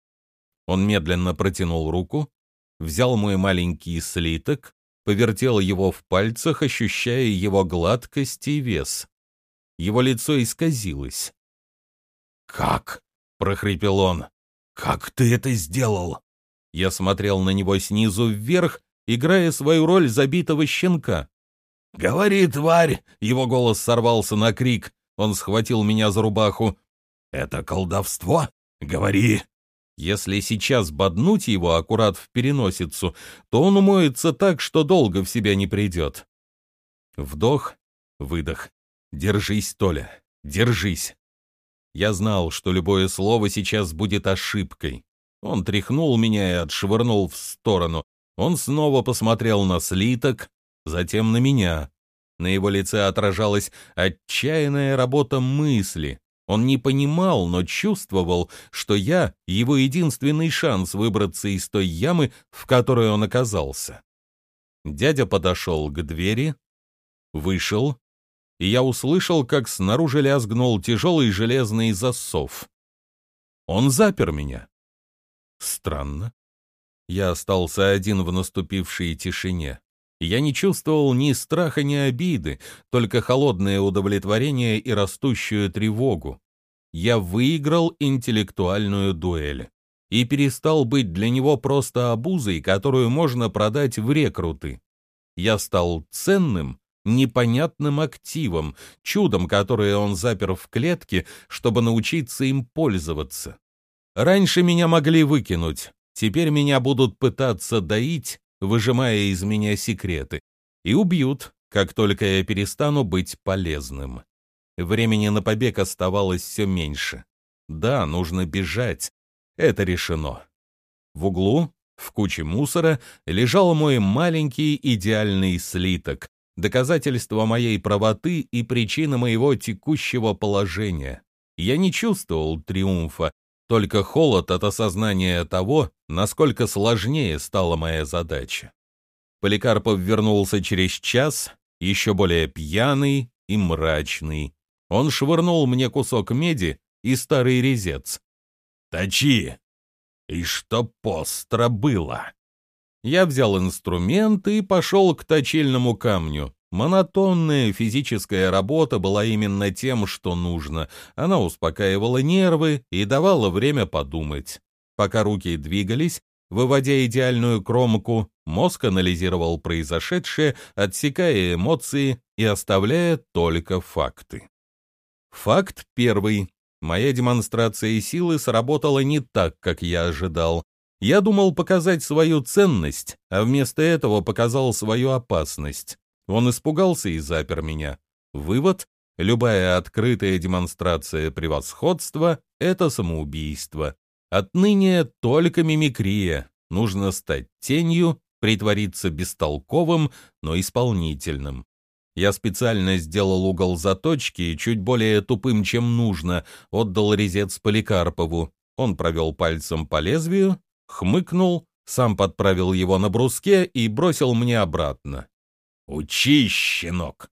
Он медленно протянул руку, взял мой маленький слиток, повертел его в пальцах, ощущая его гладкость и вес. Его лицо исказилось. «Как?» — прохрипел он. «Как ты это сделал?» Я смотрел на него снизу вверх, играя свою роль забитого щенка. «Говори, тварь!» — его голос сорвался на крик. Он схватил меня за рубаху. «Это колдовство? Говори!» Если сейчас боднуть его аккурат в переносицу, то он умоется так, что долго в себя не придет. Вдох, выдох. Держись, Толя, держись. Я знал, что любое слово сейчас будет ошибкой. Он тряхнул меня и отшвырнул в сторону. Он снова посмотрел на слиток, затем на меня. На его лице отражалась отчаянная работа мысли. Он не понимал, но чувствовал, что я — его единственный шанс выбраться из той ямы, в которой он оказался. Дядя подошел к двери, вышел, и я услышал, как снаружи лязгнул тяжелый железный засов. Он запер меня. Странно. Я остался один в наступившей тишине. Я не чувствовал ни страха, ни обиды, только холодное удовлетворение и растущую тревогу. Я выиграл интеллектуальную дуэль и перестал быть для него просто обузой, которую можно продать в рекруты. Я стал ценным, непонятным активом, чудом, которое он запер в клетке, чтобы научиться им пользоваться. Раньше меня могли выкинуть, теперь меня будут пытаться доить, выжимая из меня секреты, и убьют, как только я перестану быть полезным. Времени на побег оставалось все меньше. Да, нужно бежать. Это решено. В углу, в куче мусора, лежал мой маленький идеальный слиток, доказательство моей правоты и причина моего текущего положения. Я не чувствовал триумфа, только холод от осознания того, насколько сложнее стала моя задача. Поликарпов вернулся через час, еще более пьяный и мрачный. Он швырнул мне кусок меди и старый резец. «Точи! И что постро было!» Я взял инструмент и пошел к точильному камню. Монотонная физическая работа была именно тем, что нужно. Она успокаивала нервы и давала время подумать. Пока руки двигались, выводя идеальную кромку, мозг анализировал произошедшее, отсекая эмоции и оставляя только факты. Факт первый. Моя демонстрация силы сработала не так, как я ожидал. Я думал показать свою ценность, а вместо этого показал свою опасность. Он испугался и запер меня. Вывод — любая открытая демонстрация превосходства — это самоубийство. Отныне только мимикрия. Нужно стать тенью, притвориться бестолковым, но исполнительным. Я специально сделал угол заточки, чуть более тупым, чем нужно, отдал резец Поликарпову. Он провел пальцем по лезвию, хмыкнул, сам подправил его на бруске и бросил мне обратно. «Учи, щенок!»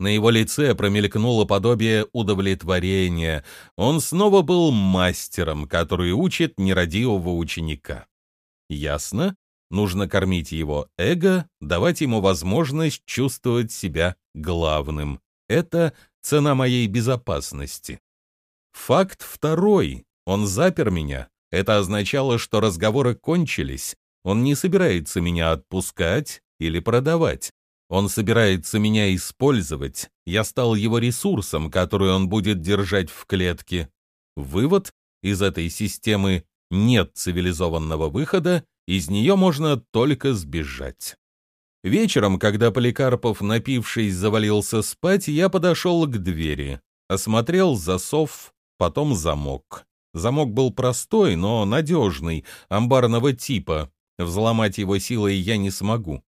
На его лице промелькнуло подобие удовлетворения. Он снова был мастером, который учит нерадивого ученика. Ясно? Нужно кормить его эго, давать ему возможность чувствовать себя главным. Это цена моей безопасности. Факт второй. Он запер меня. Это означало, что разговоры кончились. Он не собирается меня отпускать или продавать. Он собирается меня использовать. Я стал его ресурсом, который он будет держать в клетке. Вывод из этой системы нет цивилизованного выхода, из нее можно только сбежать. Вечером, когда Поликарпов, напившись, завалился спать, я подошел к двери, осмотрел засов, потом замок. Замок был простой, но надежный, амбарного типа. Взломать его силой я не смогу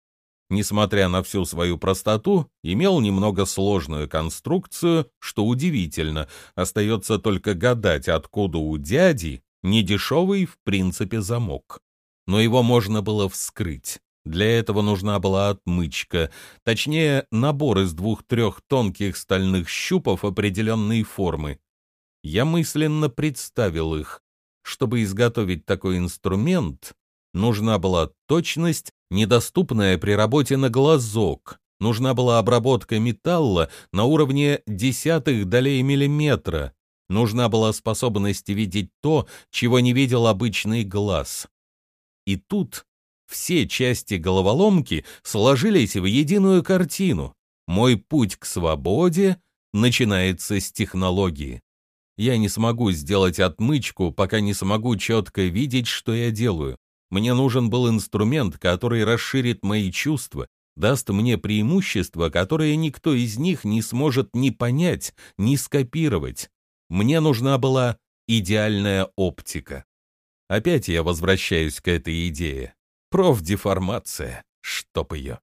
несмотря на всю свою простоту, имел немного сложную конструкцию, что удивительно, остается только гадать, откуда у дяди недешевый в принципе замок. Но его можно было вскрыть. Для этого нужна была отмычка, точнее, набор из двух-трех тонких стальных щупов определенной формы. Я мысленно представил их. Чтобы изготовить такой инструмент, нужна была точность недоступная при работе на глазок. Нужна была обработка металла на уровне десятых долей миллиметра. Нужна была способность видеть то, чего не видел обычный глаз. И тут все части головоломки сложились в единую картину. Мой путь к свободе начинается с технологии. Я не смогу сделать отмычку, пока не смогу четко видеть, что я делаю. Мне нужен был инструмент, который расширит мои чувства, даст мне преимущество, которое никто из них не сможет ни понять, ни скопировать. Мне нужна была идеальная оптика. Опять я возвращаюсь к этой идее. Профдеформация, чтоб ее.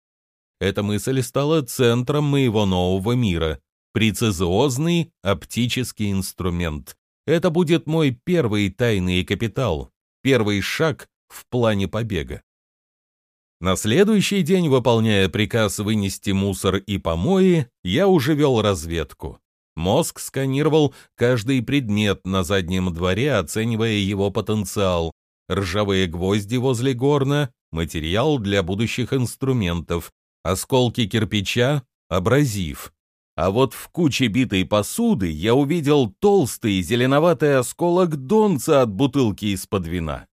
Эта мысль стала центром моего нового мира. Прецизиозный оптический инструмент. Это будет мой первый тайный капитал, первый шаг в плане побега. На следующий день, выполняя приказ вынести мусор и помои, я уже вел разведку. Мозг сканировал каждый предмет на заднем дворе, оценивая его потенциал. Ржавые гвозди возле горна, материал для будущих инструментов, осколки кирпича, абразив. А вот в куче битой посуды я увидел толстый зеленоватый осколок донца от бутылки из-под вина.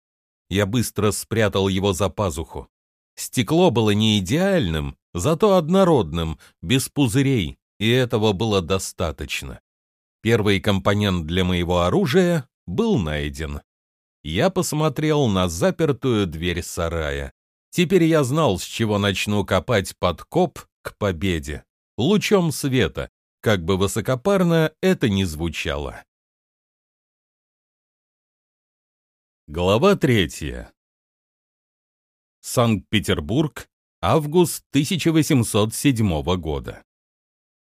Я быстро спрятал его за пазуху. Стекло было не идеальным, зато однородным, без пузырей, и этого было достаточно. Первый компонент для моего оружия был найден. Я посмотрел на запертую дверь сарая. Теперь я знал, с чего начну копать подкоп к победе. Лучом света, как бы высокопарно это ни звучало. Глава третья. Санкт-Петербург, август 1807 года.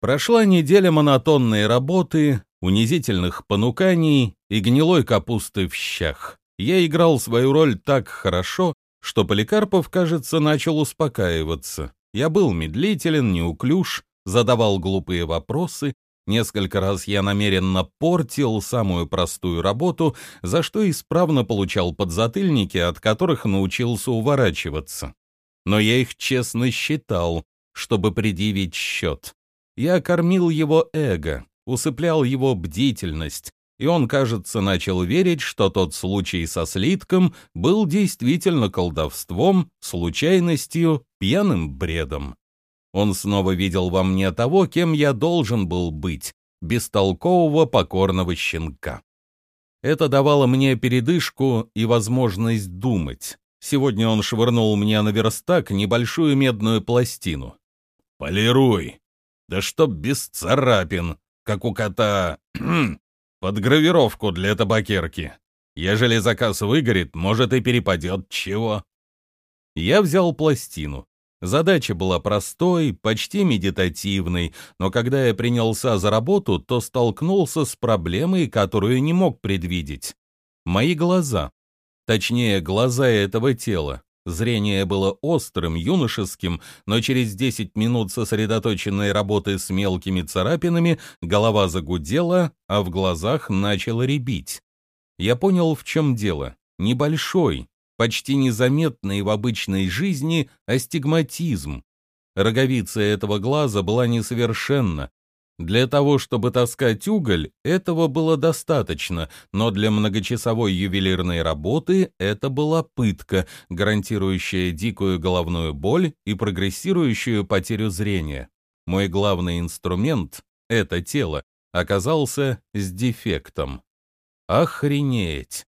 Прошла неделя монотонной работы, унизительных понуканий и гнилой капусты в щах. Я играл свою роль так хорошо, что Поликарпов, кажется, начал успокаиваться. Я был медлителен, неуклюж, задавал глупые вопросы, Несколько раз я намеренно портил самую простую работу, за что исправно получал подзатыльники, от которых научился уворачиваться. Но я их честно считал, чтобы предъявить счет. Я кормил его эго, усыплял его бдительность, и он, кажется, начал верить, что тот случай со слитком был действительно колдовством, случайностью, пьяным бредом. Он снова видел во мне того, кем я должен был быть, бестолкового покорного щенка. Это давало мне передышку и возможность думать. Сегодня он швырнул мне на верстак небольшую медную пластину. «Полируй! Да чтоб без царапин, как у кота [clears throat] под гравировку для табакерки. Ежели заказ выгорит, может и перепадет чего». Я взял пластину. Задача была простой, почти медитативной, но когда я принялся за работу, то столкнулся с проблемой, которую не мог предвидеть. Мои глаза. Точнее, глаза этого тела. Зрение было острым, юношеским, но через 10 минут сосредоточенной работы с мелкими царапинами голова загудела, а в глазах начало рябить. Я понял, в чем дело. Небольшой, почти незаметный в обычной жизни астигматизм. Роговица этого глаза была несовершенна, для того, чтобы таскать уголь, этого было достаточно, но для многочасовой ювелирной работы это была пытка, гарантирующая дикую головную боль и прогрессирующую потерю зрения. Мой главный инструмент, это тело, оказался с дефектом. Охренеть!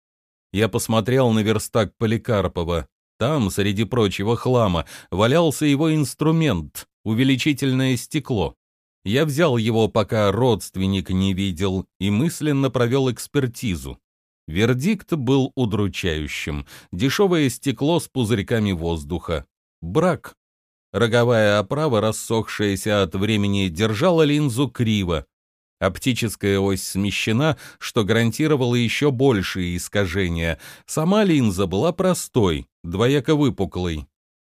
Я посмотрел на верстак Поликарпова. Там, среди прочего хлама, валялся его инструмент — увеличительное стекло. Я взял его, пока родственник не видел, и мысленно провел экспертизу. Вердикт был удручающим. Дешевое стекло с пузырьками воздуха. Брак. Роговая оправа, рассохшаяся от времени, держала линзу криво. Оптическая ось смещена, что гарантировало еще большие искажения. Сама линза была простой, двояко выпуклой.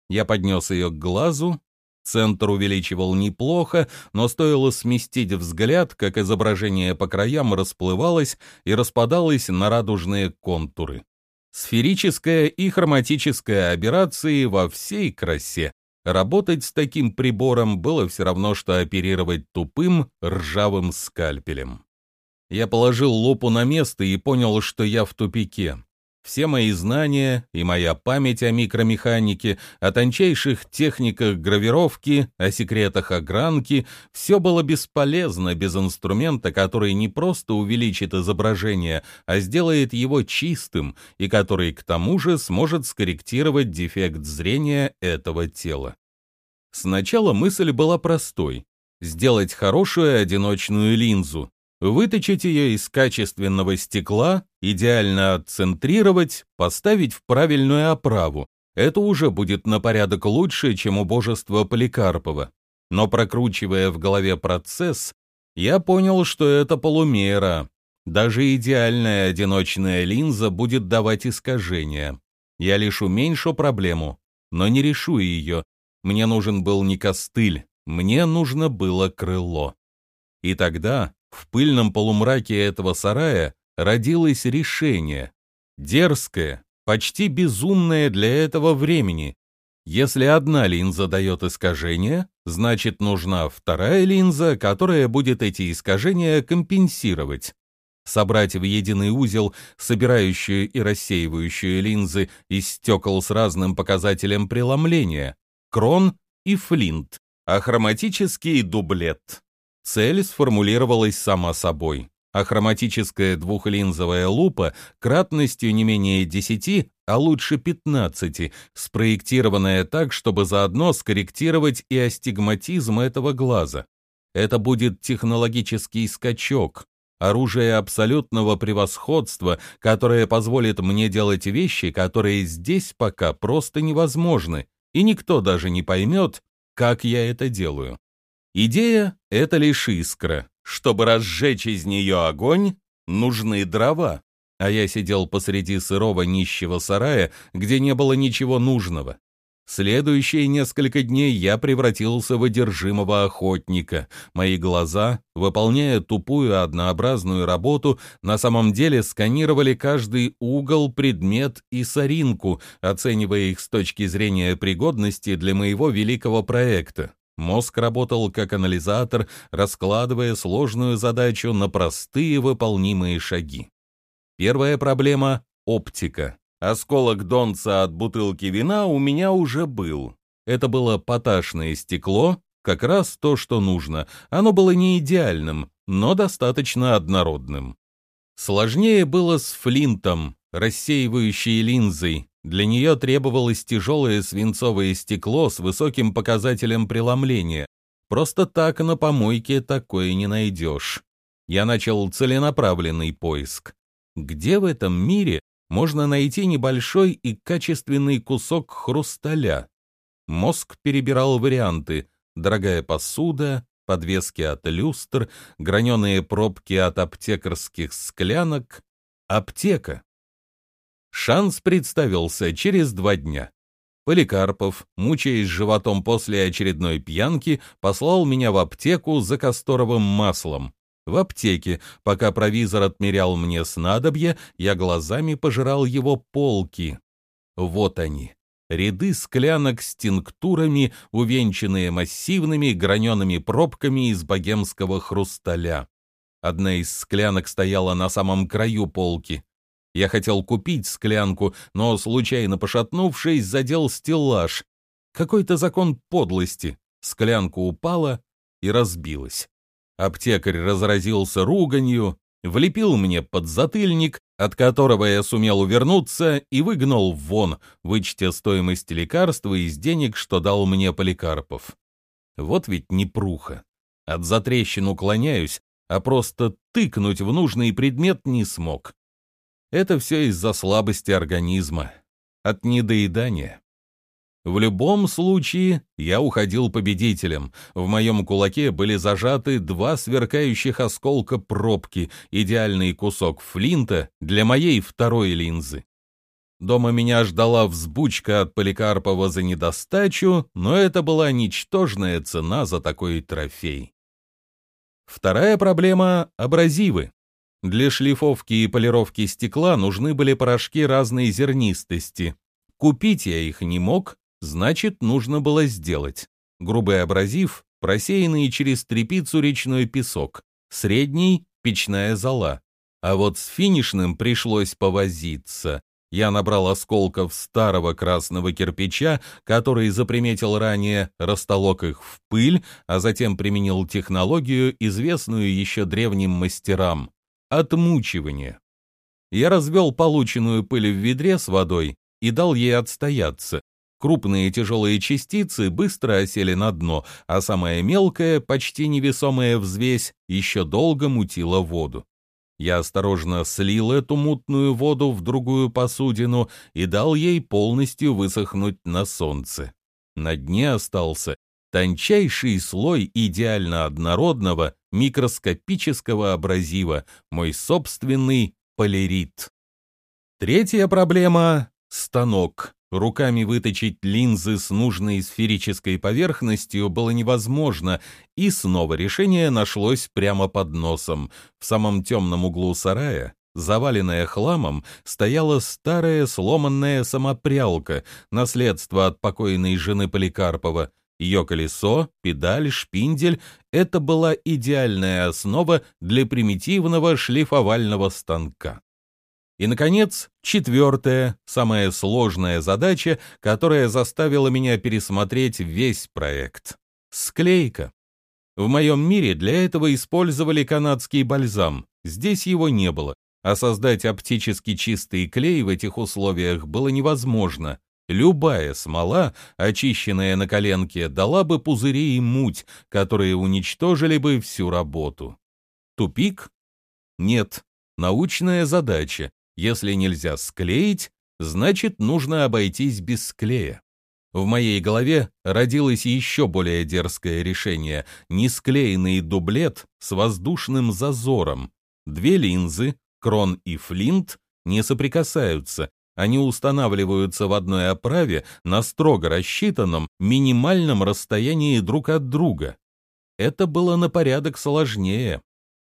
Я поднес ее к глазу, Центр увеличивал неплохо, но стоило сместить взгляд, как изображение по краям расплывалось и распадалось на радужные контуры. Сферическая и хроматическая операции во всей красе. Работать с таким прибором было все равно, что оперировать тупым, ржавым скальпелем. Я положил лупу на место и понял, что я в тупике. Все мои знания и моя память о микромеханике, о тончайших техниках гравировки, о секретах огранки — все было бесполезно без инструмента, который не просто увеличит изображение, а сделает его чистым и который к тому же сможет скорректировать дефект зрения этого тела. Сначала мысль была простой — сделать хорошую одиночную линзу, Выточить ее из качественного стекла, идеально отцентрировать, поставить в правильную оправу. Это уже будет на порядок лучше, чем убожество Поликарпова. Но прокручивая в голове процесс, я понял, что это полумера. Даже идеальная одиночная линза будет давать искажения. Я лишь уменьшу проблему, но не решу ее. Мне нужен был не костыль, мне нужно было крыло. И тогда в пыльном полумраке этого сарая родилось решение. Дерзкое, почти безумное для этого времени. Если одна линза дает искажения, значит нужна вторая линза, которая будет эти искажения компенсировать. Собрать в единый узел собирающую и рассеивающую линзы из стекол с разным показателем преломления, крон и флинт, а хроматический дублет. Цель сформулировалась сама собой, а хроматическая двухлинзовая лупа кратностью не менее 10, а лучше 15, спроектированная так, чтобы заодно скорректировать и астигматизм этого глаза. Это будет технологический скачок, оружие абсолютного превосходства, которое позволит мне делать вещи, которые здесь пока просто невозможны, и никто даже не поймет, как я это делаю. Идея — это лишь искра. Чтобы разжечь из нее огонь, нужны дрова. А я сидел посреди сырого нищего сарая, где не было ничего нужного. Следующие несколько дней я превратился в одержимого охотника. Мои глаза, выполняя тупую однообразную работу, на самом деле сканировали каждый угол, предмет и соринку, оценивая их с точки зрения пригодности для моего великого проекта. Мозг работал как анализатор, раскладывая сложную задачу на простые выполнимые шаги. Первая проблема — оптика. Осколок донца от бутылки вина у меня уже был. Это было поташное стекло, как раз то, что нужно. Оно было не идеальным, но достаточно однородным. Сложнее было с флинтом, рассеивающей линзой. Для нее требовалось тяжелое свинцовое стекло с высоким показателем преломления. Просто так на помойке такое не найдешь. Я начал целенаправленный поиск. Где в этом мире можно найти небольшой и качественный кусок хрусталя? Мозг перебирал варианты. Дорогая посуда, подвески от люстр, граненые пробки от аптекарских склянок. Аптека. Шанс представился через два дня. Поликарпов, мучаясь животом после очередной пьянки, послал меня в аптеку за касторовым маслом. В аптеке, пока провизор отмерял мне снадобье, я глазами пожирал его полки. Вот они, ряды склянок с тинктурами, увенчанные массивными гранеными пробками из богемского хрусталя. Одна из склянок стояла на самом краю полки. Я хотел купить склянку, но, случайно пошатнувшись, задел стеллаж. Какой-то закон подлости. Склянка упала и разбилась. Аптекарь разразился руганью, влепил мне под затыльник, от которого я сумел увернуться и выгнал вон, вычтя стоимость лекарства из денег, что дал мне Поликарпов. Вот ведь непруха. От затрещин уклоняюсь, а просто тыкнуть в нужный предмет не смог. Это все из-за слабости организма, от недоедания. В любом случае, я уходил победителем. В моем кулаке были зажаты два сверкающих осколка пробки, идеальный кусок флинта для моей второй линзы. Дома меня ждала взбучка от Поликарпова за недостачу, но это была ничтожная цена за такой трофей. Вторая проблема — абразивы. Для шлифовки и полировки стекла нужны были порошки разной зернистости. Купить я их не мог, Значит, нужно было сделать. Грубый абразив, просеянный через трепицу речной песок, средний — печная зола. А вот с финишным пришлось повозиться. Я набрал осколков старого красного кирпича, который заприметил ранее, растолок их в пыль, а затем применил технологию, известную еще древним мастерам — отмучивание. Я развел полученную пыль в ведре с водой и дал ей отстояться, Крупные тяжелые частицы быстро осели на дно, а самая мелкая, почти невесомая взвесь еще долго мутила воду. Я осторожно слил эту мутную воду в другую посудину и дал ей полностью высохнуть на солнце. На дне остался тончайший слой идеально однородного микроскопического абразива, мой собственный полирит. Третья проблема — станок. Руками выточить линзы с нужной сферической поверхностью было невозможно, и снова решение нашлось прямо под носом. В самом темном углу сарая, заваленная хламом, стояла старая сломанная самопрялка, наследство от покойной жены Поликарпова. Ее колесо, педаль, шпиндель — это была идеальная основа для примитивного шлифовального станка. И, наконец, четвертая, самая сложная задача, которая заставила меня пересмотреть весь проект. Склейка. В моем мире для этого использовали канадский бальзам. Здесь его не было, а создать оптически чистый клей в этих условиях было невозможно. Любая смола, очищенная на коленке, дала бы пузыри и муть, которые уничтожили бы всю работу. Тупик? Нет. Научная задача, если нельзя склеить, значит, нужно обойтись без склея. В моей голове родилось еще более дерзкое решение — несклеенный дублет с воздушным зазором. Две линзы, крон и флинт, не соприкасаются, они устанавливаются в одной оправе на строго рассчитанном минимальном расстоянии друг от друга. Это было на порядок сложнее.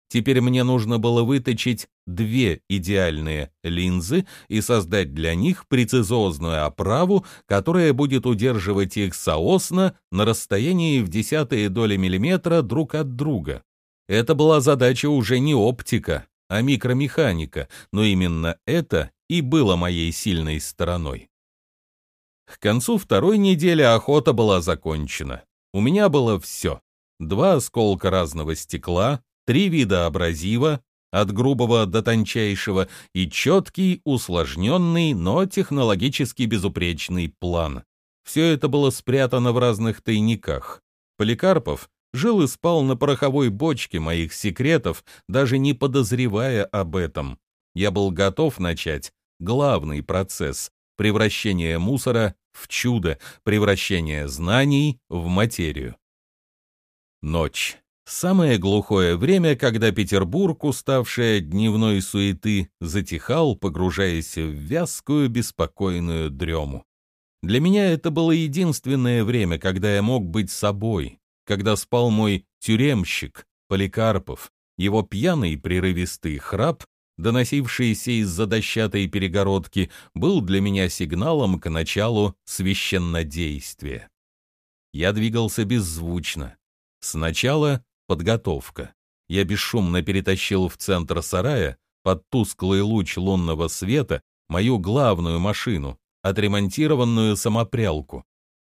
Теперь мне нужно было выточить две идеальные линзы и создать для них прецизозную оправу, которая будет удерживать их соосно на расстоянии в десятые доли миллиметра друг от друга. Это была задача уже не оптика, а микромеханика, но именно это и было моей сильной стороной. К концу второй недели охота была закончена. У меня было все. Два осколка разного стекла, три вида абразива, от грубого до тончайшего, и четкий, усложненный, но технологически безупречный план. Все это было спрятано в разных тайниках. Поликарпов жил и спал на пороховой бочке моих секретов, даже не подозревая об этом. Я был готов начать главный процесс превращения мусора в чудо, превращения знаний в материю. Ночь. Самое глухое время, когда Петербург, уставший от дневной суеты, затихал, погружаясь в вязкую, беспокойную дрему. Для меня это было единственное время, когда я мог быть собой, когда спал мой тюремщик, Поликарпов, его пьяный прерывистый храп, доносившийся из-за дощатой перегородки, был для меня сигналом к началу священнодействия. Я двигался беззвучно. Сначала Подготовка. Я бесшумно перетащил в центр сарая, под тусклый луч лунного света, мою главную машину, отремонтированную самопрялку.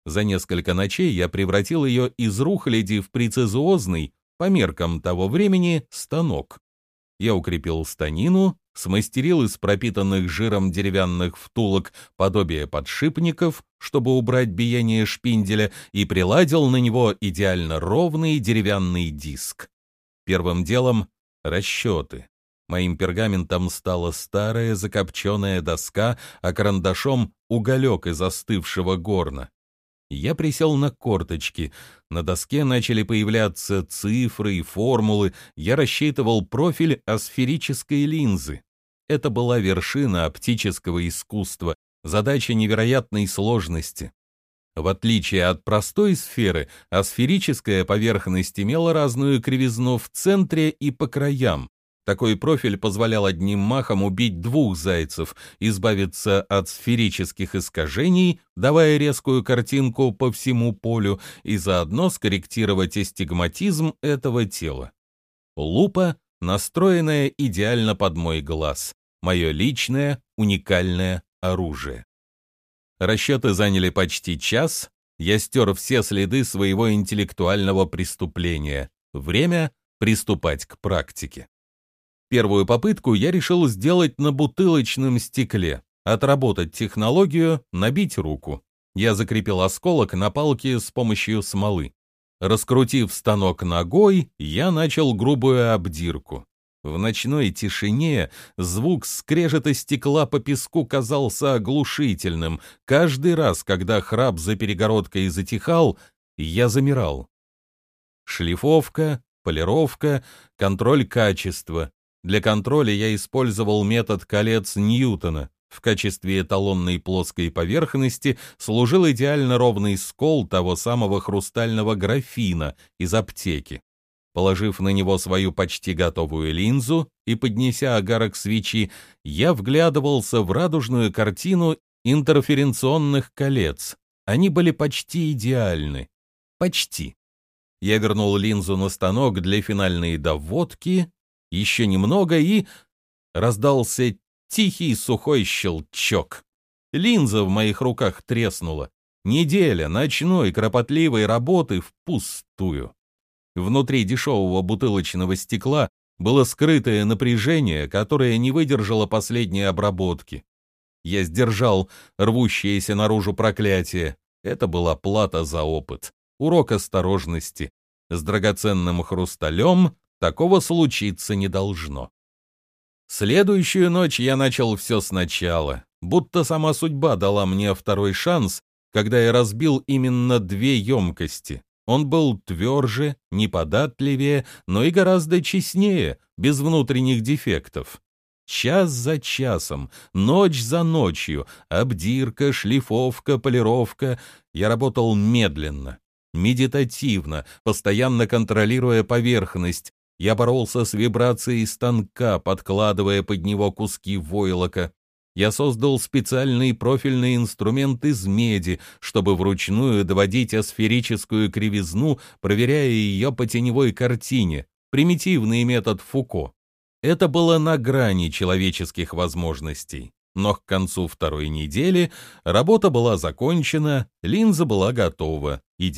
За несколько ночей я превратил ее из рухляди в прецизиозный, по меркам того времени, станок. Я укрепил станину, смастерил из пропитанных жиром деревянных втулок подобие подшипников, чтобы убрать биение шпинделя, и приладил на него идеально ровный деревянный диск. Первым делом — расчеты. Моим пергаментом стала старая закопченная доска, а карандашом — уголек из остывшего горна. Я присел на корточки. На доске начали появляться цифры и формулы. Я рассчитывал профиль асферической линзы. Это была вершина оптического искусства, задача невероятной сложности. В отличие от простой сферы, асферическая поверхность имела разную кривизну в центре и по краям. Такой профиль позволял одним махом убить двух зайцев, избавиться от сферических искажений, давая резкую картинку по всему полю, и заодно скорректировать астигматизм этого тела. Лупа, настроенная идеально под мой глаз мое личное, уникальное оружие. Расчеты заняли почти час, я стер все следы своего интеллектуального преступления. Время приступать к практике. Первую попытку я решил сделать на бутылочном стекле, отработать технологию, набить руку. Я закрепил осколок на палке с помощью смолы. Раскрутив станок ногой, я начал грубую обдирку. В ночной тишине звук скрежета стекла по песку казался оглушительным. Каждый раз, когда храп за перегородкой затихал, я замирал. Шлифовка, полировка, контроль качества. Для контроля я использовал метод колец Ньютона. В качестве эталонной плоской поверхности служил идеально ровный скол того самого хрустального графина из аптеки. Положив на него свою почти готовую линзу и поднеся огарок свечи, я вглядывался в радужную картину интерференционных колец. Они были почти идеальны. Почти. Я вернул линзу на станок для финальной доводки, еще немного, и раздался тихий сухой щелчок. Линза в моих руках треснула. Неделя ночной кропотливой работы впустую. Внутри дешевого бутылочного стекла было скрытое напряжение, которое не выдержало последней обработки. Я сдержал рвущееся наружу проклятие. Это была плата за опыт, урок осторожности. С драгоценным хрусталем такого случиться не должно. Следующую ночь я начал все сначала, будто сама судьба дала мне второй шанс, когда я разбил именно две емкости. Он был тверже, неподатливее, но и гораздо честнее, без внутренних дефектов. Час за часом, ночь за ночью, обдирка, шлифовка, полировка. Я работал медленно, медитативно, постоянно контролируя поверхность, Я боролся с вибрацией станка, подкладывая под него куски войлока. Я создал специальный профильный инструмент из меди, чтобы вручную доводить асферическую кривизну, проверяя ее по теневой картине. Примитивный метод Фуко. Это было на грани человеческих возможностей. Но к концу второй недели работа была закончена, линза была готова,